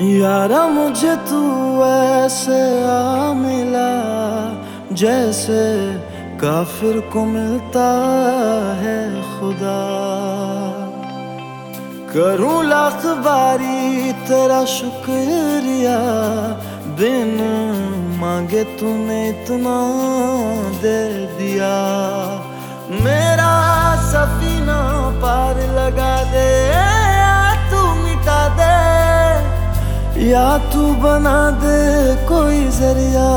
यारा मुझे तू ऐसे आ मिला, जैसे काफिर को मिलता है खुदा। करूँ लाख बारी तेरा शुक्रिया, बिन मांगे तूने इतना दे दिया। मेरा या तू बना दे कोई ज़रिया।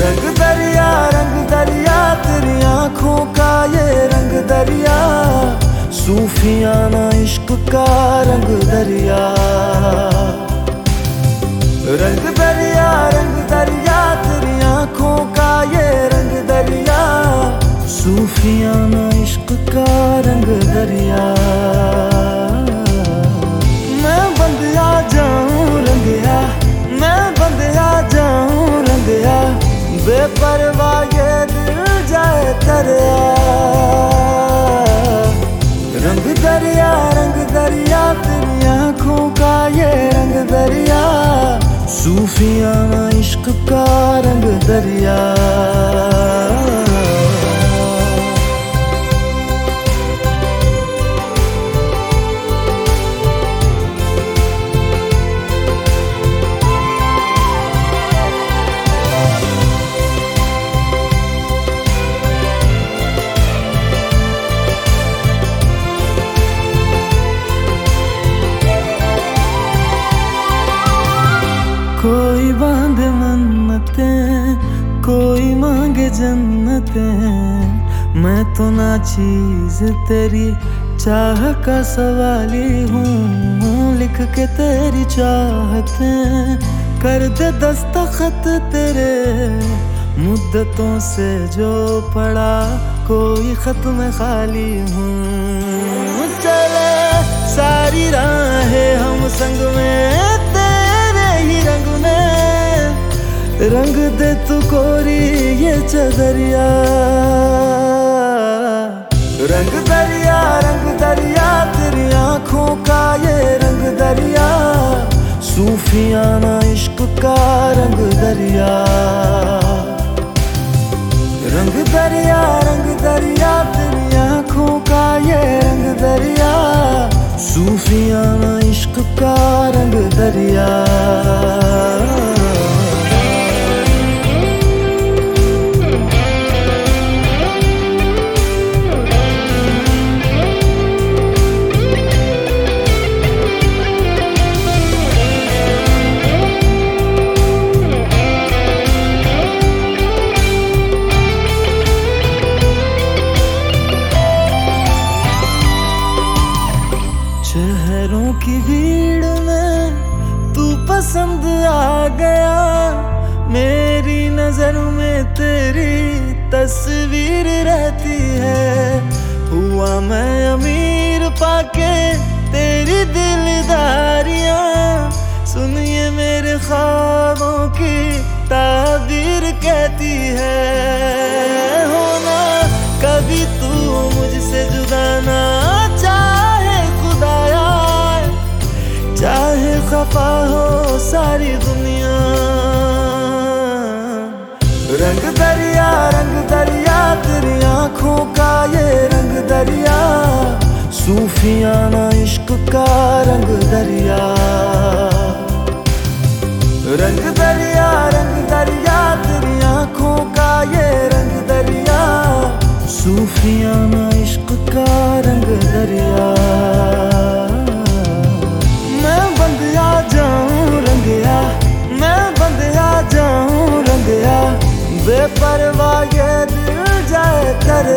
रंग दरिया रंग दरिया, तेरी आँखों का ये रंग दरिया। सूफियाना इश्क का रंग दरिया। रंग दरिया रंग दरिया, तेरी आँखों का ये रंग दरिया। सूफियाना इश्क का रंग दरिया। बेपरवाह ये दिल जाए दरिया रंग दरिया रंग दरिया, तेरी आँखों का ये रंग दरिया। सूफियाना कोई बांधे मन्नते, कोई मांगे जन्नते। मैं तो ना चीज़ तेरी चाह का सवाली हूँ लिख के तेरी चाहते। कर दे दस्तखत तेरे, मुद्दतों से जो पड़ा, कोई खत में खाली हूँ। चले सारी राहें हम संग में रंग दे तू कोरी ये चदरिया। रंग दरिया रंग दरिया, तेरी आँखों का ये रंग दरिया। सूफियाना इश्क का रंग दरिया। रंग दरिया रंग दरिया, तेरी आँखों का ये रंग दरिया। सूफियाना इश्क का रंग दरिया। की भीड़ में तू पसंद आ गया। मेरी नज़र में तेरी तस्वीर रहती है। हुआ मैं अमीर पाके तेरी दिलदारियाँ खफा हो सारी दुनिया। रंग दरिया रंग दरिया, तेरी आँखों का ये रंग दरिया। सूफियाना इश्क का रंग दरिया। रंग दरिया रंग दरिया बेपरवाह ये दिल जाए कर